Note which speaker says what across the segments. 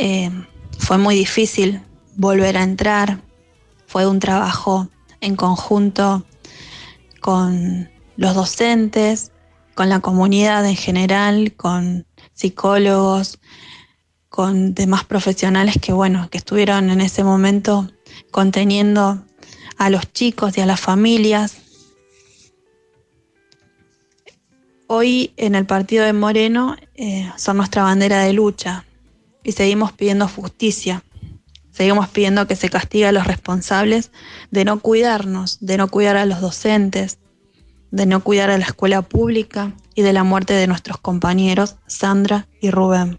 Speaker 1: eh, fue muy difícil volver a entrar, fue un trabajo en conjunto con los docentes, con la comunidad en general, con psicólogos, con demás profesionales que bueno, que estuvieron en ese momento conteniendo a los chicos y a las familias. Hoy en el partido de Moreno eh, son nuestra bandera de lucha y seguimos pidiendo justicia. Seguimos pidiendo que se castigue a los responsables de no cuidarnos, de no cuidar a los docentes, de no cuidar a la escuela pública y de la muerte de nuestros compañeros Sandra y Rubén.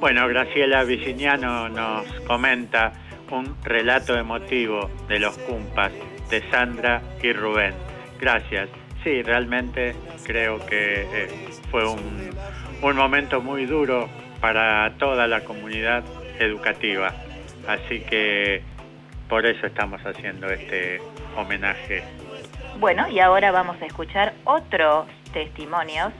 Speaker 2: Bueno, Graciela Viciniano nos comenta un relato emotivo de los cumpas de Sandra y Rubén. Gracias. Sí, realmente creo que eh, fue un, un momento muy duro para toda la comunidad educativa. Así que por eso estamos haciendo este homenaje.
Speaker 3: Bueno, y ahora vamos a escuchar otros testimonios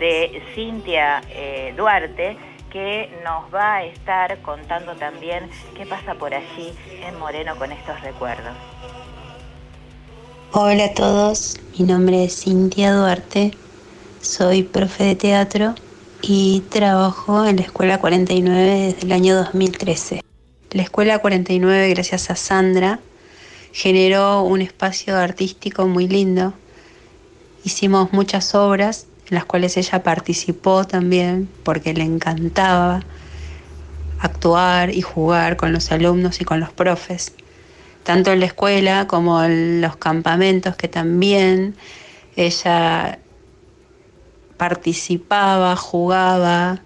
Speaker 3: de Cintia eh, Duarte, que nos va a estar contando también qué pasa por allí en Moreno con estos recuerdos.
Speaker 4: Hola a todos, mi nombre es Cintia Duarte, soy profe de teatro y trabajo en la Escuela 49 desde el año 2013. La Escuela 49, gracias a Sandra, generó un espacio artístico muy lindo. Hicimos muchas obras las cuales ella participó también porque le encantaba actuar y jugar con los alumnos y con los profes, tanto en la escuela como en los campamentos que también ella participaba, jugaba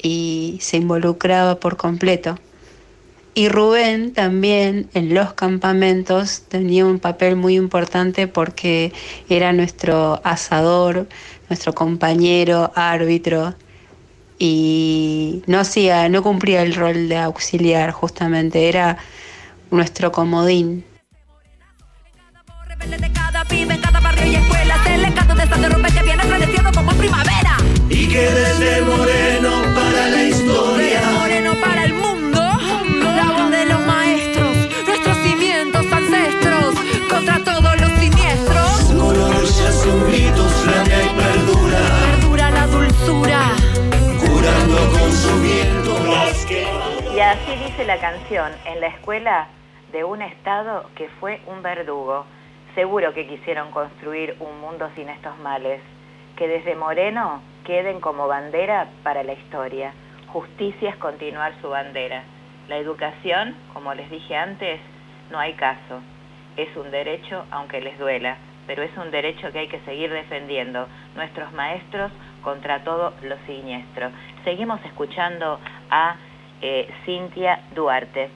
Speaker 4: y se involucraba por completo. Y Rubén también en los campamentos tenía un papel muy importante porque era nuestro asador, nuestro compañero, árbitro, y no hacía, no cumplía el rol de auxiliar justamente, era nuestro comodín.
Speaker 5: Y
Speaker 3: así dice la canción, en la escuela de un Estado que fue un verdugo. Seguro que quisieron construir un mundo sin estos males, que desde Moreno queden como bandera para la historia. Justicia es continuar su bandera. La educación, como les dije antes, no hay caso. Es un derecho aunque les duela, pero es un derecho que hay que seguir defendiendo. Nuestros maestros contra todo lo siniestro. Seguimos escuchando a eh, Cintia Duarte.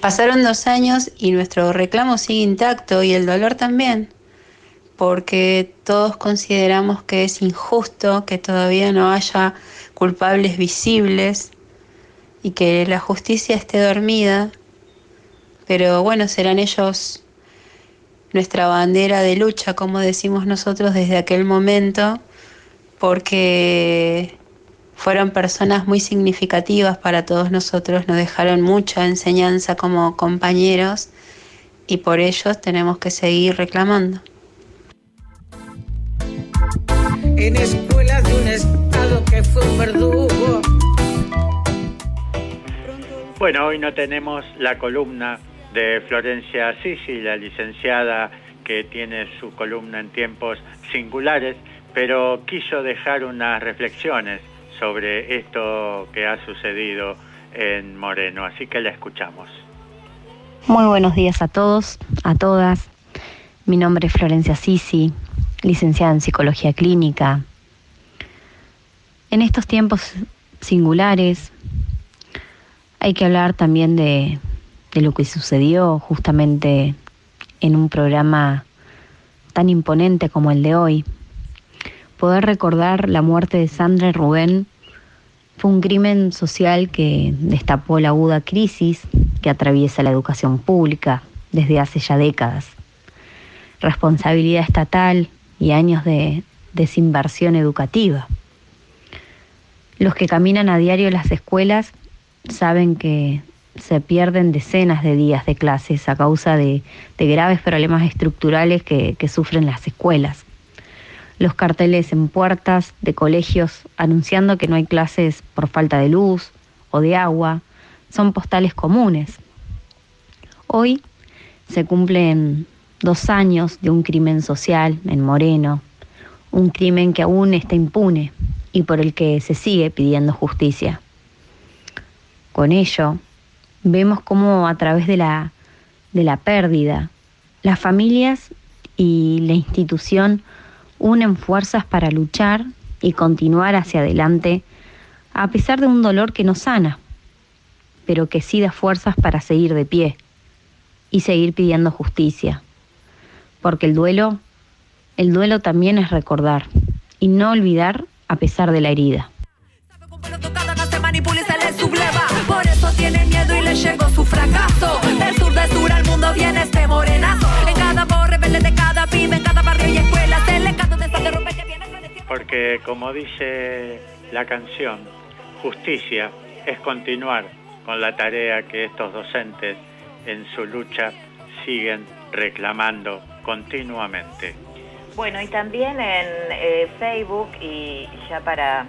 Speaker 4: Pasaron dos años y nuestro reclamo sigue intacto y el dolor también, porque todos consideramos que es injusto que todavía no haya culpables visibles y que la justicia esté dormida, pero bueno, serán ellos nuestra bandera de lucha, como decimos nosotros desde aquel momento, porque fueron personas muy significativas para todos nosotros, nos dejaron mucha enseñanza como compañeros y por ellos tenemos que seguir reclamando.
Speaker 6: en escuelas de un estado que fue un verdugo.
Speaker 2: Bueno, hoy no tenemos la columna de Florencia Sisi, la licenciada que tiene su columna en tiempos singulares, pero quiso dejar unas reflexiones sobre esto que ha sucedido en Moreno, así que la escuchamos.
Speaker 7: Muy buenos días a todos, a todas. Mi nombre es Florencia Sisi, licenciada en Psicología Clínica. En estos tiempos singulares hay que hablar también de, de lo que sucedió justamente en un programa tan imponente como el de hoy. Poder recordar la muerte de Sandra y Rubén fue un crimen social que destapó la aguda crisis que atraviesa la educación pública desde hace ya décadas. Responsabilidad estatal y años de desinversión educativa. Los que caminan a diario las escuelas saben que se pierden decenas de días de clases a causa de, graves problemas estructurales que, que sufren las escuelas. Los carteles en puertas de colegios anunciando que no hay clases por falta de luz o de agua son postales comunes. Hoy se cumplen dos años de un crimen social en Moreno, un crimen que aún está impune y por el que se sigue pidiendo justicia. Con ello, vemos cómo a través de la, de la pérdida, las familias y la institución unen fuerzas para luchar y continuar hacia adelante a pesar de un dolor que no sana, pero que sí da fuerzas para seguir de pie y seguir pidiendo justicia, porque el duelo el duelo también es recordar y no olvidar a pesar de la herida.
Speaker 8: Llegó su fracaso. Del sur sur al mundo viene este morenazo. En cada cada pibe, en cada y escuela,
Speaker 2: Porque como dice la canción, justicia es continuar con la tarea que estos docentes en su lucha siguen reclamando continuamente.
Speaker 3: Bueno, y también en eh, Facebook, y ya para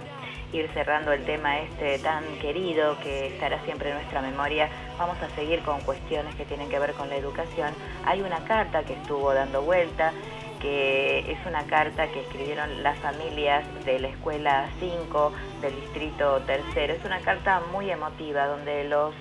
Speaker 3: ir cerrando el tema este tan querido que estará siempre en nuestra memoria, vamos a seguir con cuestiones que tienen que ver con la educación. Hay una carta que estuvo dando vuelta, que es una carta que escribieron las familias de la Escuela 5 del Distrito Tercero. Es una carta muy emotiva donde los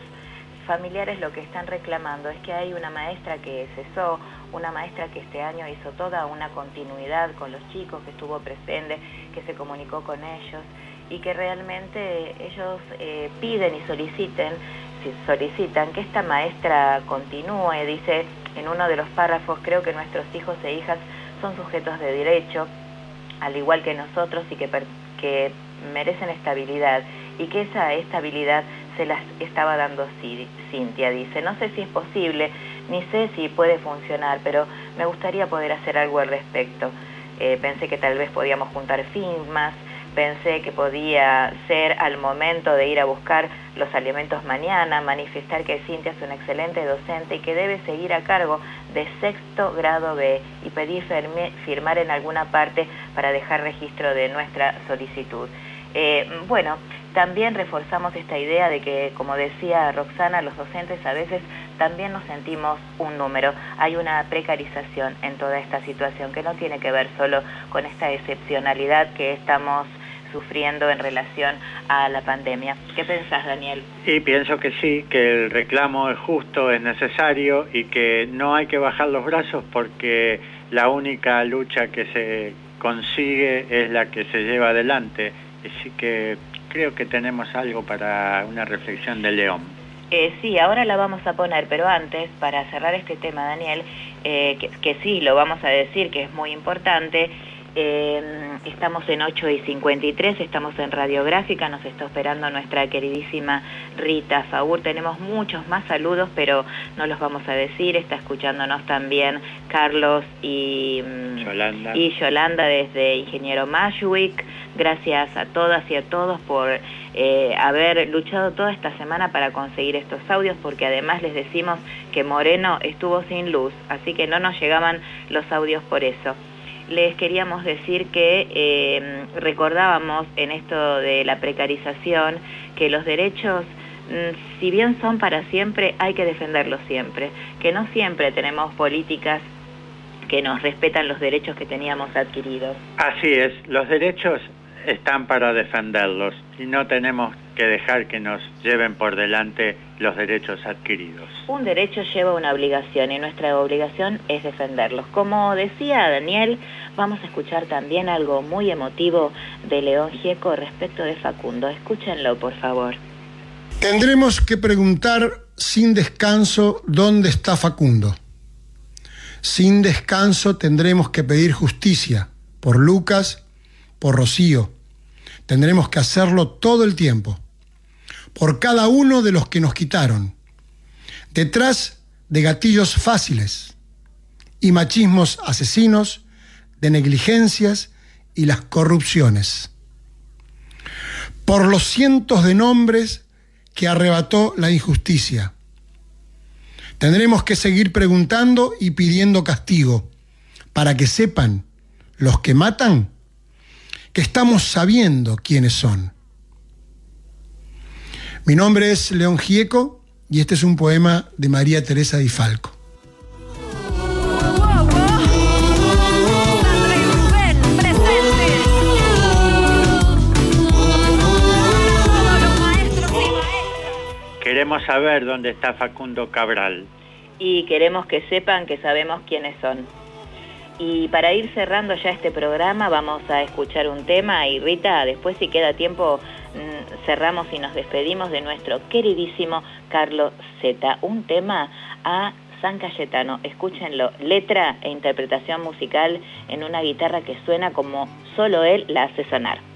Speaker 3: familiares lo que están reclamando es que hay una maestra que cesó, una maestra que este año hizo toda una continuidad con los chicos, que estuvo presente, que se comunicó con ellos y que realmente ellos eh, piden y soliciten, solicitan que esta maestra continúe, dice en uno de los párrafos, creo que nuestros hijos e hijas son sujetos de derecho, al igual que nosotros, y que, merecen estabilidad, y que esa estabilidad se las estaba dando Cintia, dice. No sé si es posible, ni sé si puede funcionar, pero me gustaría poder hacer algo al respecto. Eh, pensé que tal vez podíamos juntar firmas, pensé que podía ser al momento de ir a buscar los alimentos mañana, manifestar que Cintia es una excelente docente y que debe seguir a cargo de sexto grado B y pedir firmar en alguna parte para dejar registro de nuestra solicitud. Eh, bueno, también reforzamos esta idea de que, como decía Roxana, los docentes a veces también nos sentimos un número. Hay una precarización en toda esta situación que no tiene que ver solo con esta excepcionalidad que estamos sufriendo en relación a la pandemia. ¿Qué pensás, Daniel?
Speaker 2: Y pienso que sí, que el reclamo es justo, es necesario y que no hay que bajar los brazos porque la única lucha que se consigue es la que se lleva adelante. Así que creo que tenemos algo para una reflexión de León.
Speaker 3: Eh, sí, ahora la vamos a poner, pero antes, para cerrar este tema, Daniel, eh, que, que, sí, lo vamos a decir, que es muy importante, eh, estamos en 8 y 53, estamos en Radiográfica, nos está esperando nuestra queridísima Rita Faur. Tenemos muchos más saludos, pero no los vamos a decir. Está escuchándonos también Carlos y
Speaker 2: mm, Yolanda,
Speaker 3: y Yolanda desde Ingeniero Mashwick. Gracias a todas y a todos por eh, haber luchado toda esta semana para conseguir estos audios, porque además les decimos que Moreno estuvo sin luz, así que no nos llegaban los audios por eso les queríamos decir que eh, recordábamos en esto de la precarización que los derechos, mm, si bien son para siempre, hay que defenderlos siempre, que no siempre tenemos políticas que nos respetan los derechos que teníamos adquiridos.
Speaker 2: Así es, los derechos están para defenderlos y no tenemos que dejar que nos lleven por delante los derechos adquiridos.
Speaker 3: Un derecho lleva una obligación y nuestra obligación es defenderlos. Como decía Daniel, vamos a escuchar también algo muy emotivo de León Gieco respecto de Facundo. Escúchenlo, por favor.
Speaker 9: Tendremos que preguntar sin descanso dónde está Facundo. Sin descanso tendremos que pedir justicia por Lucas, por Rocío. Tendremos que hacerlo todo el tiempo, por cada uno de los que nos quitaron, detrás de gatillos fáciles y machismos asesinos, de negligencias y las corrupciones. Por los cientos de nombres que arrebató la injusticia Tendremos que seguir preguntando y pidiendo castigo para que sepan los que matan que estamos sabiendo quiénes son. Mi nombre es León Gieco y este es un poema de María Teresa Di Falco.
Speaker 2: Queremos saber dónde está Facundo Cabral.
Speaker 3: Y queremos que sepan que sabemos quiénes son. Y para ir cerrando ya este programa vamos a escuchar un tema y Rita, después si queda tiempo cerramos y nos despedimos de nuestro queridísimo Carlos Z. Un tema a San Cayetano. Escúchenlo, letra e interpretación musical en una guitarra que suena como solo él la hace sonar.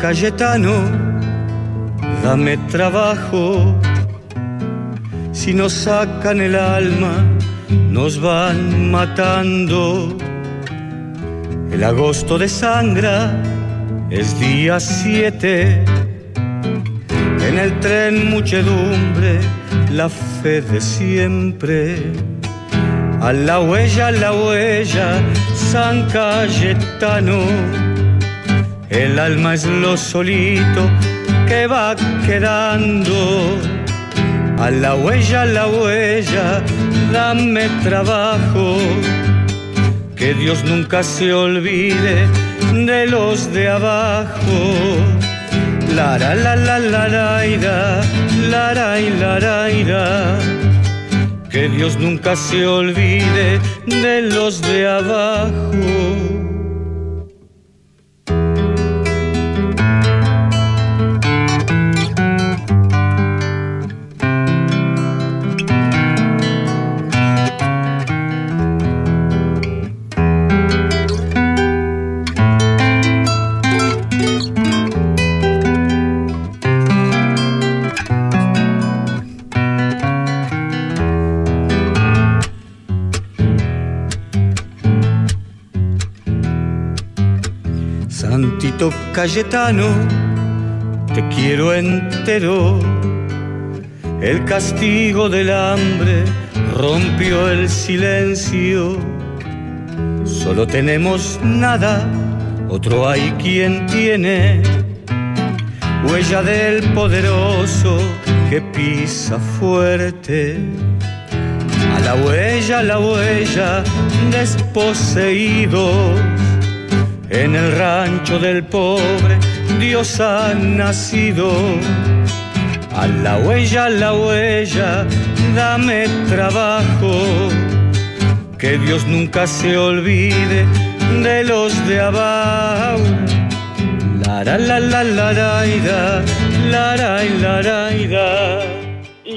Speaker 10: Cayetano, dame trabajo. Si nos sacan el alma, nos van matando. El agosto de sangra es día siete. En el tren muchedumbre, la fe de siempre. A la huella, a la huella, San Cayetano el alma es lo solito que va quedando. A la huella, a la huella, dame trabajo. Que Dios nunca se olvide de los de abajo. La la la la la la ira, la la la ira. Que Dios nunca se olvide de los de abajo. Cayetano, te quiero entero. El castigo del hambre rompió el silencio. Solo tenemos nada, otro hay quien tiene. Huella del poderoso que pisa fuerte. A la huella, la huella, desposeídos en el rancho del pobre Dios ha nacido. A la huella, a la huella, dame trabajo. Que Dios nunca se olvide de los de abajo. La la la la la la la la la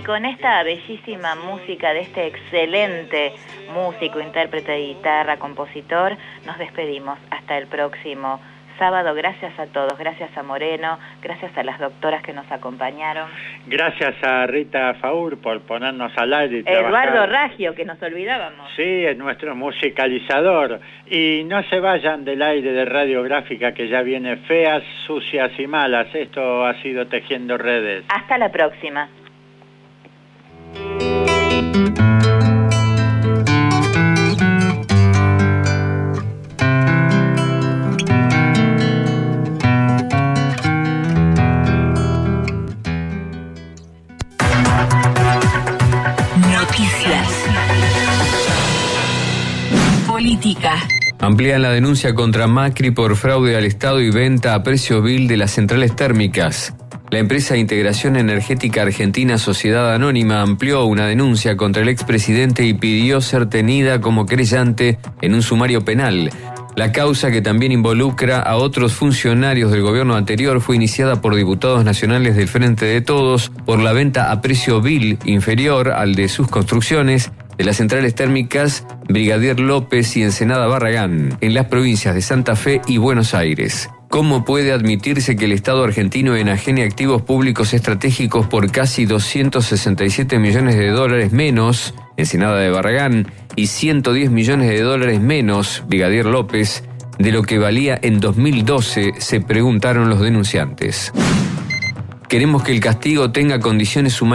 Speaker 3: Y con esta bellísima música de este excelente músico, intérprete de guitarra, compositor, nos despedimos. Hasta el próximo sábado. Gracias a todos, gracias a Moreno, gracias a las doctoras que nos acompañaron.
Speaker 2: Gracias a Rita Faur por ponernos al aire. Y
Speaker 3: Eduardo
Speaker 2: trabajar.
Speaker 3: Raggio, que nos olvidábamos.
Speaker 2: Sí, es nuestro musicalizador. Y no se vayan del aire de radiográfica que ya viene feas, sucias y malas. Esto ha sido Tejiendo Redes.
Speaker 3: Hasta la próxima.
Speaker 11: Política.
Speaker 12: Amplían la denuncia contra Macri por fraude al Estado y venta a precio vil de las centrales térmicas. La empresa Integración Energética Argentina Sociedad Anónima amplió una denuncia contra el expresidente y pidió ser tenida como creyente en un sumario penal. La causa, que también involucra a otros funcionarios del gobierno anterior, fue iniciada por diputados nacionales del Frente de Todos por la venta a precio vil inferior al de sus construcciones de las centrales térmicas Brigadier López y Ensenada Barragán, en las provincias de Santa Fe y Buenos Aires. ¿Cómo puede admitirse que el Estado argentino enajene activos públicos estratégicos por casi 267 millones de dólares menos, Ensenada de Barragán, y 110 millones de dólares menos, Brigadier López, de lo que valía en 2012, se preguntaron los denunciantes? Queremos que el castigo tenga condiciones humanas